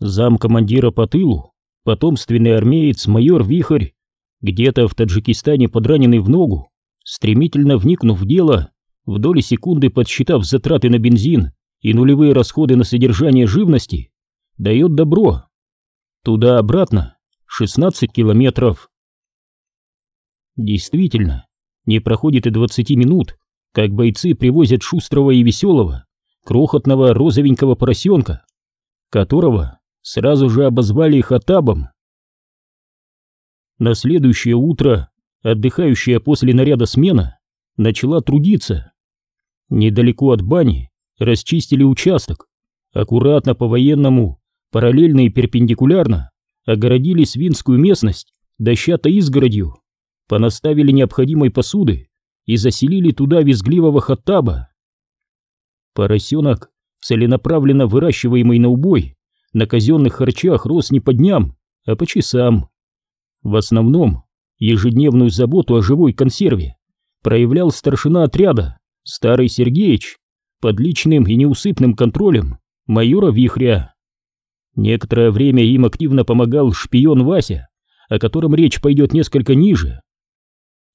Зам командира по тылу, потомственный армеец майор Вихрь, где-то в Таджикистане подраненный в ногу, стремительно вникнув в дело, в доли секунды подсчитав затраты на бензин и нулевые расходы на содержание живности, дает добро. Туда-обратно 16 километров. Действительно, не проходит и 20 минут, как бойцы привозят шустрого и веселого, крохотного розовенького поросенка, которого сразу же обозвали Хатабом. На следующее утро отдыхающая после наряда смена начала трудиться. Недалеко от бани расчистили участок, аккуратно по-военному, параллельно и перпендикулярно огородили свинскую местность дощатой изгородью, понаставили необходимой посуды и заселили туда визгливого хаттаба. Поросенок, целенаправленно выращиваемый на убой, на казенных харчах рос не по дням, а по часам. В основном ежедневную заботу о живой консерве проявлял старшина отряда, старый Сергеич, под личным и неусыпным контролем майора Вихря. Некоторое время им активно помогал шпион Вася, о котором речь пойдет несколько ниже.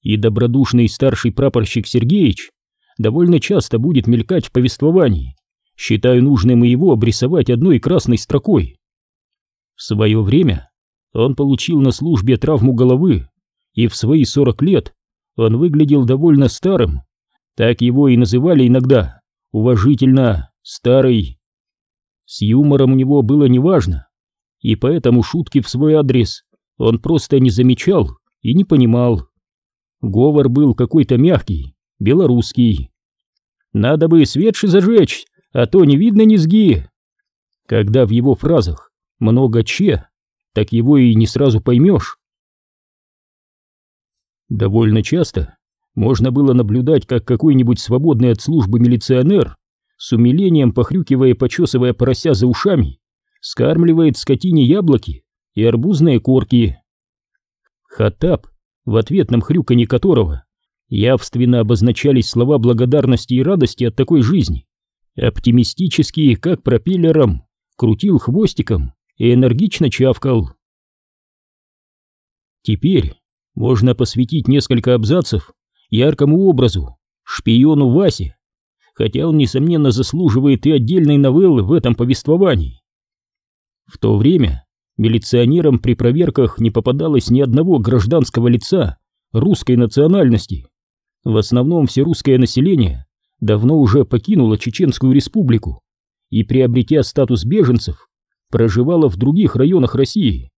И добродушный старший прапорщик Сергеич довольно часто будет мелькать в повествовании, считаю нужным и его обрисовать одной красной строкой. В свое время он получил на службе травму головы, и в свои 40 лет он выглядел довольно старым, так его и называли иногда, уважительно, старый. С юмором у него было неважно, и поэтому шутки в свой адрес он просто не замечал и не понимал. Говор был какой-то мягкий, белорусский. Надо бы светше зажечь, а то не видно низги. Когда в его фразах много «че», так его и не сразу поймешь. Довольно часто можно было наблюдать, как какой-нибудь свободный от службы милиционер, с умилением похрюкивая и почесывая порося за ушами, скармливает скотине яблоки и арбузные корки. Хатап, в ответном хрюканье которого явственно обозначались слова благодарности и радости от такой жизни, оптимистически, как пропеллером, крутил хвостиком и энергично чавкал. Теперь можно посвятить несколько абзацев яркому образу, шпиону Васе, хотя он, несомненно, заслуживает и отдельной новеллы в этом повествовании. В то время милиционерам при проверках не попадалось ни одного гражданского лица русской национальности. В основном все русское население давно уже покинуло Чеченскую республику и, приобретя статус беженцев, проживало в других районах России.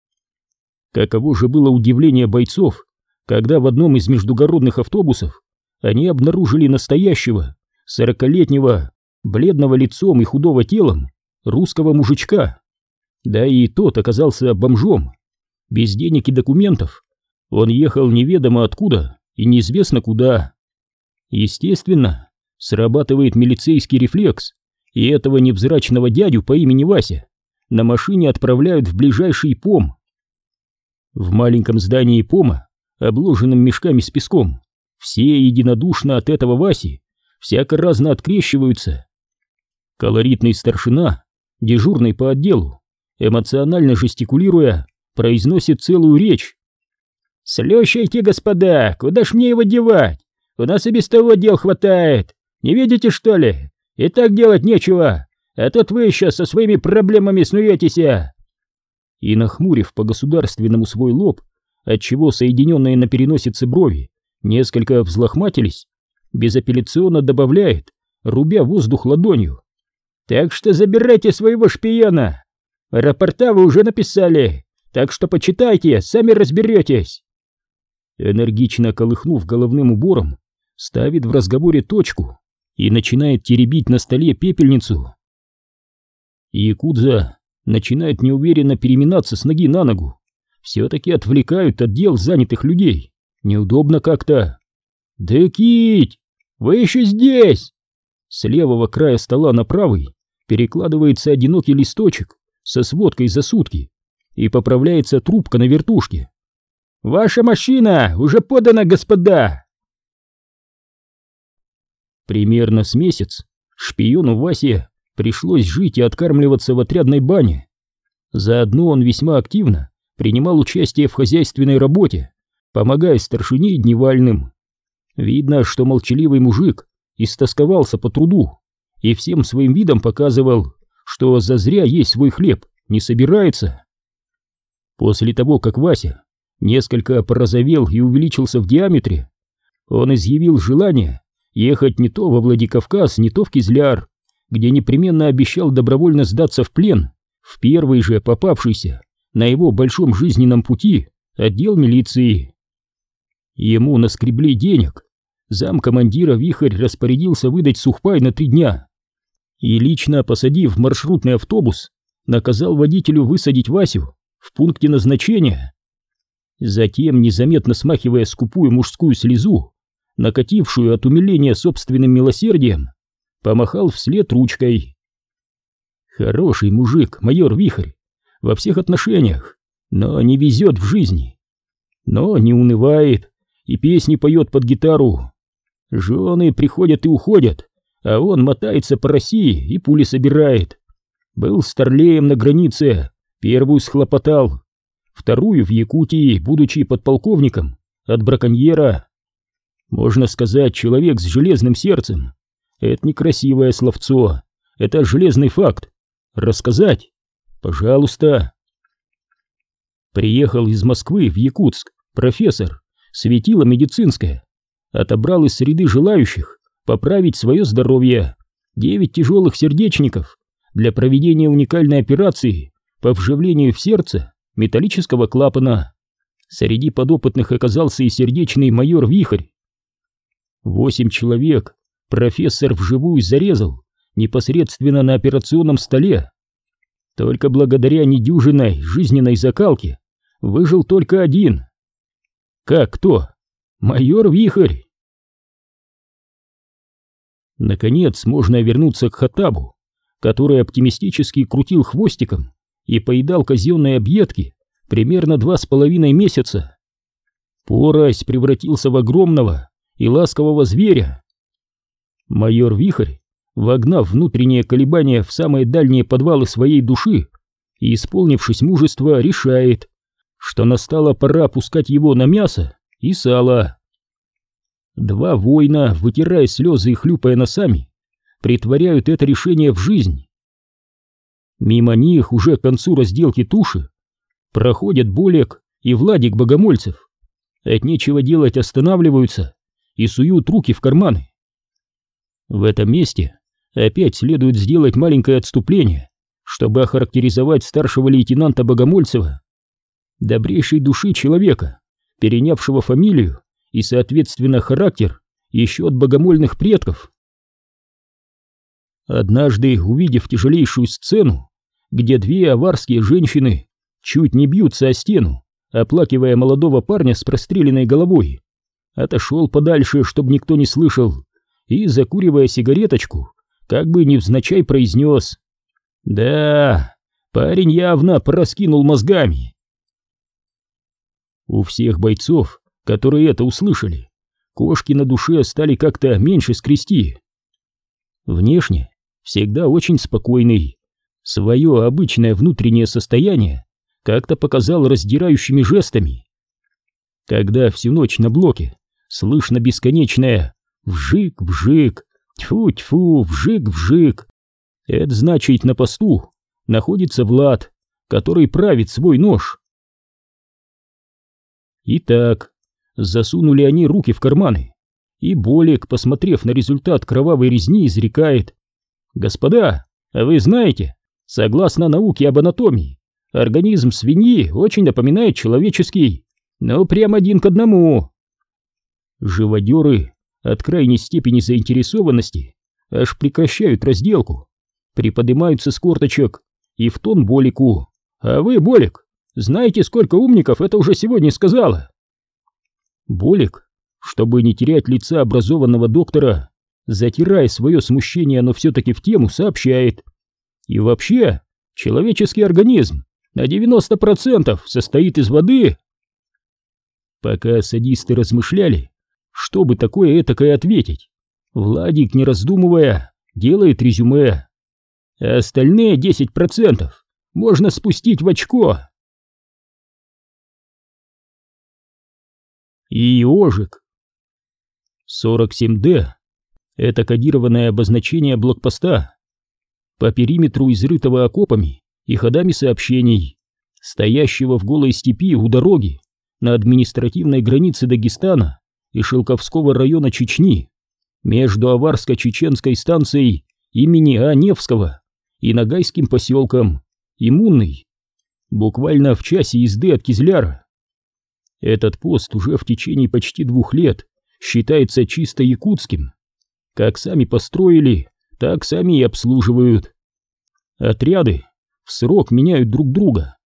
Каково же было удивление бойцов, когда в одном из междугородных автобусов они обнаружили настоящего, сорокалетнего, бледного лицом и худого телом, русского мужичка. Да и тот оказался бомжом, без денег и документов. Он ехал неведомо откуда и неизвестно куда. Естественно, срабатывает милицейский рефлекс, и этого невзрачного дядю по имени Вася на машине отправляют в ближайший ПОМ. В маленьком здании ПОМа обложенным мешками с песком. Все единодушно от этого Васи всяко разно открещиваются. Колоритный старшина, дежурный по отделу, эмоционально жестикулируя, произносит целую речь. «Слющайте, господа, куда ж мне его девать? У нас и без того дел хватает. Не видите, что ли? И так делать нечего, а тут вы еще со своими проблемами снуетесь». И, нахмурив по-государственному свой лоб, отчего соединенные на переносице брови несколько взлохматились, безапелляционно добавляет, рубя воздух ладонью. «Так что забирайте своего шпиона! Рапорта вы уже написали, так что почитайте, сами разберетесь!» Энергично колыхнув головным убором, ставит в разговоре точку и начинает теребить на столе пепельницу. Якудза начинает неуверенно переминаться с ноги на ногу, все-таки отвлекают от дел занятых людей. Неудобно как-то. «Да, Кить, вы еще здесь!» С левого края стола на правый перекладывается одинокий листочек со сводкой за сутки и поправляется трубка на вертушке. «Ваша машина уже подана, господа!» Примерно с месяц шпиону Васе пришлось жить и откармливаться в отрядной бане. Заодно он весьма активно принимал участие в хозяйственной работе, помогая старшине дневальным. Видно, что молчаливый мужик истосковался по труду и всем своим видом показывал, что зазря есть свой хлеб не собирается. После того, как Вася несколько порозовел и увеличился в диаметре, он изъявил желание ехать не то во Владикавказ, не то в Кизляр, где непременно обещал добровольно сдаться в плен в первый же попавшийся на его большом жизненном пути отдел милиции. Ему наскребли денег, замкомандира Вихрь распорядился выдать сухпай на три дня и, лично посадив маршрутный автобус, наказал водителю высадить Васю в пункте назначения. Затем, незаметно смахивая скупую мужскую слезу, накатившую от умиления собственным милосердием, помахал вслед ручкой. Хороший мужик, майор Вихрь, во всех отношениях, но не везет в жизни. Но не унывает и песни поет под гитару. Жены приходят и уходят, а он мотается по России и пули собирает. Был старлеем на границе, первую схлопотал, вторую в Якутии, будучи подполковником, от браконьера. Можно сказать, человек с железным сердцем. Это не красивое словцо, это железный факт. Рассказать? Пожалуйста. Приехал из Москвы в Якутск профессор, светило медицинское. Отобрал из среды желающих поправить свое здоровье девять тяжелых сердечников для проведения уникальной операции по вживлению в сердце металлического клапана. Среди подопытных оказался и сердечный майор Вихрь. Восемь человек профессор вживую зарезал непосредственно на операционном столе. Только благодаря недюжиной жизненной закалке выжил только один. Как кто? Майор Вихрь. Наконец можно вернуться к Хатабу, который оптимистически крутил хвостиком и поедал казенные объедки примерно два с половиной месяца. Порось превратился в огромного и ласкового зверя. Майор Вихрь, вогнав внутренние колебания в самые дальние подвалы своей души и исполнившись мужества, решает, что настала пора опускать его на мясо и сало. Два воина, вытирая слезы и хлюпая носами, притворяют это решение в жизнь. Мимо них уже к концу разделки туши проходят Болек и Владик Богомольцев. От нечего делать останавливаются и суют руки в карманы. В этом месте опять следует сделать маленькое отступление, чтобы охарактеризовать старшего лейтенанта Богомольцева, добрейшей души человека, перенявшего фамилию и, соответственно, характер еще от богомольных предков. Однажды, увидев тяжелейшую сцену, где две аварские женщины чуть не бьются о стену, оплакивая молодого парня с простреленной головой, отошел подальше, чтобы никто не слышал, и, закуривая сигареточку, как бы невзначай произнес «Да, парень явно пораскинул мозгами». У всех бойцов, которые это услышали, кошки на душе стали как-то меньше скрести. Внешне всегда очень спокойный, свое обычное внутреннее состояние как-то показал раздирающими жестами. Когда всю ночь на блоке слышно бесконечное «вжик-вжик», «тьфу-тьфу», «вжик-вжик», это значит на посту находится Влад, который правит свой нож. Итак, засунули они руки в карманы, и Болик, посмотрев на результат кровавой резни, изрекает «Господа, вы знаете, согласно науке об анатомии, организм свиньи очень напоминает человеческий, но прям один к одному». Живодеры от крайней степени заинтересованности аж прекращают разделку, приподнимаются с корточек и в тон Болику. «А вы, Болик, знаете, сколько умников это уже сегодня сказала?» Болик, чтобы не терять лица образованного доктора, затирая свое смущение, но все-таки в тему, сообщает. И вообще, человеческий организм на 90% состоит из воды. Пока садисты размышляли, что бы такое этакое ответить, Владик, не раздумывая, делает резюме. А остальные 10% можно спустить в очко. И ежик. 47D — это кодированное обозначение блокпоста. По периметру изрытого окопами и ходами сообщений, стоящего в голой степи у дороги на административной границе Дагестана и Шелковского района Чечни, между Аварско-Чеченской станцией имени А. Невского и Ногайским поселком Иммунный, буквально в часе езды от Кизляра. Этот пост уже в течение почти двух лет считается чисто якутским. Как сами построили, так сами и обслуживают. Отряды в срок меняют друг друга.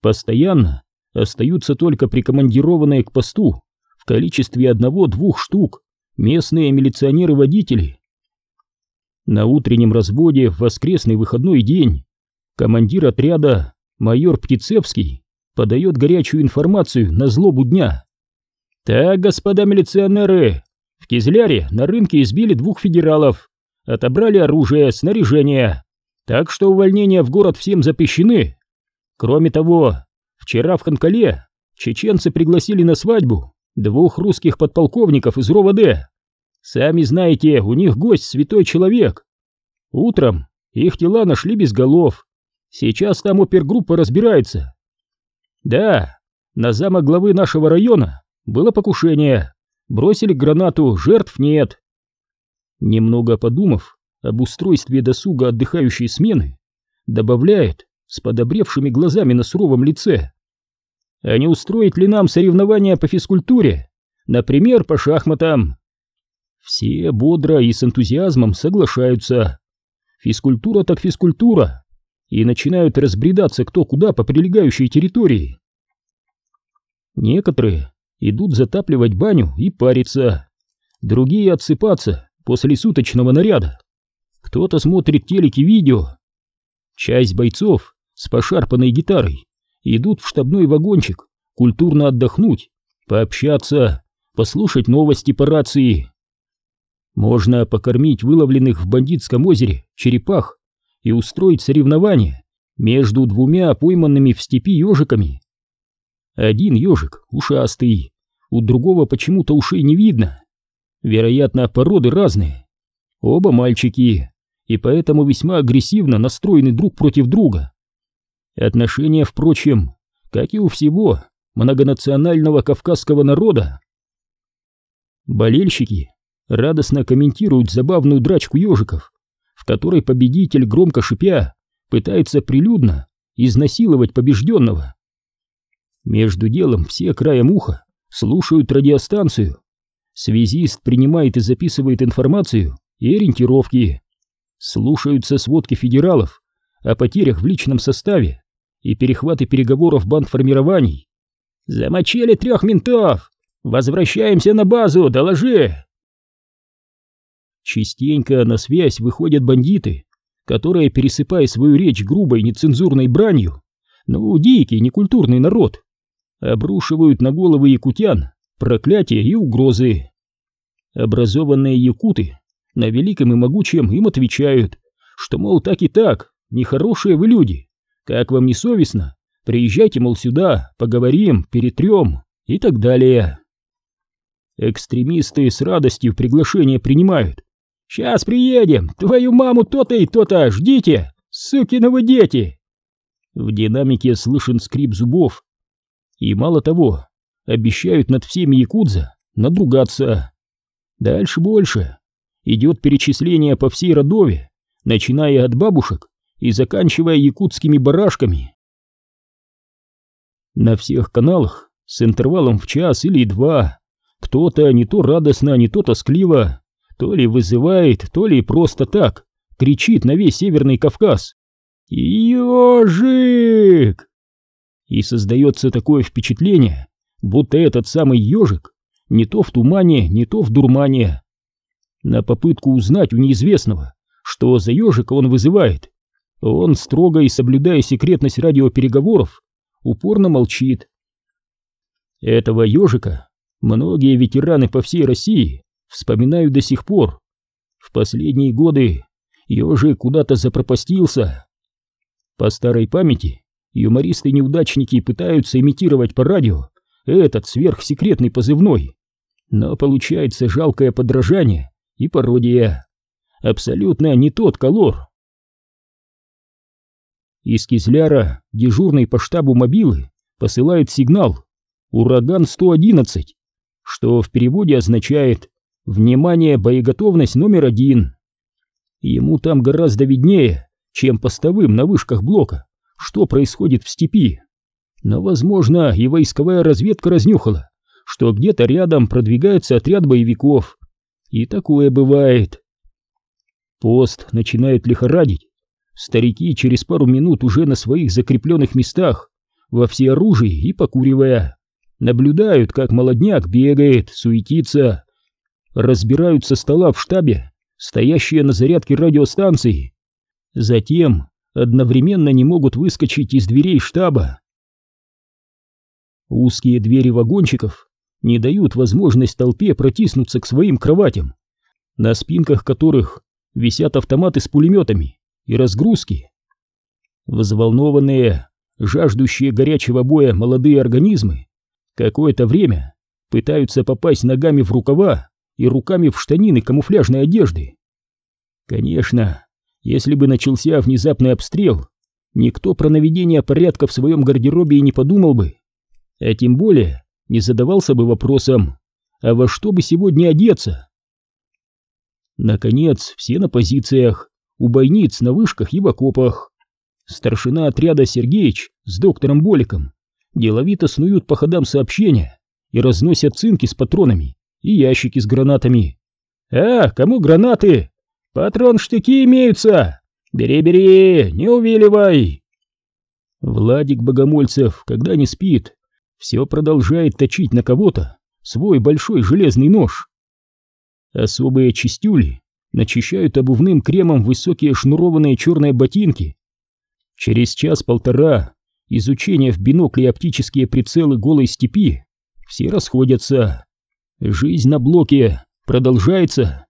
Постоянно остаются только прикомандированные к посту количестве одного-двух штук местные милиционеры-водители. На утреннем разводе в воскресный выходной день командир отряда майор Птицевский подает горячую информацию на злобу дня. «Так, господа милиционеры, в Кизляре на рынке избили двух федералов, отобрали оружие, снаряжение, так что увольнения в город всем запрещены. Кроме того, вчера в Ханкале чеченцы пригласили на свадьбу двух русских подполковников из РОВД. Сами знаете, у них гость святой человек. Утром их тела нашли без голов. Сейчас там опергруппа разбирается. Да, на замок главы нашего района было покушение. Бросили гранату, жертв нет. Немного подумав об устройстве досуга отдыхающей смены, добавляет с подобревшими глазами на суровом лице. А не устроить ли нам соревнования по физкультуре? Например, по шахматам? Все бодро и с энтузиазмом соглашаются. Физкультура так физкультура. И начинают разбредаться кто куда по прилегающей территории. Некоторые идут затапливать баню и париться. Другие отсыпаться после суточного наряда. Кто-то смотрит телеки видео. Часть бойцов с пошарпанной гитарой идут в штабной вагончик культурно отдохнуть, пообщаться, послушать новости по рации. Можно покормить выловленных в бандитском озере черепах и устроить соревнование между двумя пойманными в степи ежиками. Один ежик ушастый, у другого почему-то ушей не видно. Вероятно, породы разные. Оба мальчики, и поэтому весьма агрессивно настроены друг против друга. Отношения, впрочем, как и у всего многонационального кавказского народа. Болельщики радостно комментируют забавную драчку ежиков, в которой победитель, громко шипя, пытается прилюдно изнасиловать побежденного. Между делом все краем уха слушают радиостанцию. Связист принимает и записывает информацию и ориентировки. Слушаются сводки федералов о потерях в личном составе и перехваты переговоров бандформирований. «Замочили трех ментов! Возвращаемся на базу, доложи!» Частенько на связь выходят бандиты, которые, пересыпая свою речь грубой нецензурной бранью, ну, дикий, некультурный народ, обрушивают на головы якутян проклятия и угрозы. Образованные якуты на великом и могучем им отвечают, что, мол, так и так, нехорошие вы люди, как вам не совестно, приезжайте, мол, сюда, поговорим, перетрем и так далее. Экстремисты с радостью приглашение принимают, «Сейчас приедем! Твою маму то-то и то-то! Ждите! Сукиновы дети!» В динамике слышен скрип зубов. И мало того, обещают над всеми якудза надругаться. Дальше больше. Идет перечисление по всей родове, начиная от бабушек и заканчивая якутскими барашками. На всех каналах с интервалом в час или два кто-то не то радостно, не то тоскливо то ли вызывает, то ли просто так кричит на весь Северный Кавказ. «Ежик!» И создается такое впечатление, будто этот самый ежик не то в тумане, не то в дурмане. На попытку узнать у неизвестного, что за ежика он вызывает, он, строго и соблюдая секретность радиопереговоров, упорно молчит. Этого ежика многие ветераны по всей России вспоминаю до сих пор. В последние годы ежик куда-то запропастился. По старой памяти юмористы-неудачники пытаются имитировать по радио этот сверхсекретный позывной, но получается жалкое подражание и пародия. Абсолютно не тот колор. Из Кизляра дежурный по штабу мобилы посылает сигнал «Ураган-111», что в переводе означает «Внимание, боеготовность номер один». Ему там гораздо виднее, чем постовым на вышках блока, что происходит в степи. Но, возможно, и войсковая разведка разнюхала, что где-то рядом продвигается отряд боевиков. И такое бывает. Пост начинает лихорадить. Старики через пару минут уже на своих закрепленных местах, во всеоружии и покуривая. Наблюдают, как молодняк бегает, суетится. Разбирают со стола в штабе, стоящие на зарядке радиостанции. Затем одновременно не могут выскочить из дверей штаба. Узкие двери вагончиков не дают возможность толпе протиснуться к своим кроватям, на спинках которых висят автоматы с пулеметами и разгрузки. Взволнованные, жаждущие горячего боя молодые организмы какое-то время пытаются попасть ногами в рукава и руками в штанины камуфляжной одежды. Конечно, если бы начался внезапный обстрел, никто про наведение порядка в своем гардеробе и не подумал бы, а тем более не задавался бы вопросом, а во что бы сегодня одеться? Наконец, все на позициях, у бойниц, на вышках и в окопах. Старшина отряда Сергеич с доктором Боликом деловито снуют по ходам сообщения и разносят цинки с патронами и ящики с гранатами. «А, кому гранаты? Патрон-штыки имеются! Бери-бери, не увиливай!» Владик Богомольцев, когда не спит, все продолжает точить на кого-то свой большой железный нож. Особые чистюли начищают обувным кремом высокие шнурованные черные ботинки. Через час-полтора изучения в бинокле оптические прицелы голой степи все расходятся. Жизнь на блоке продолжается.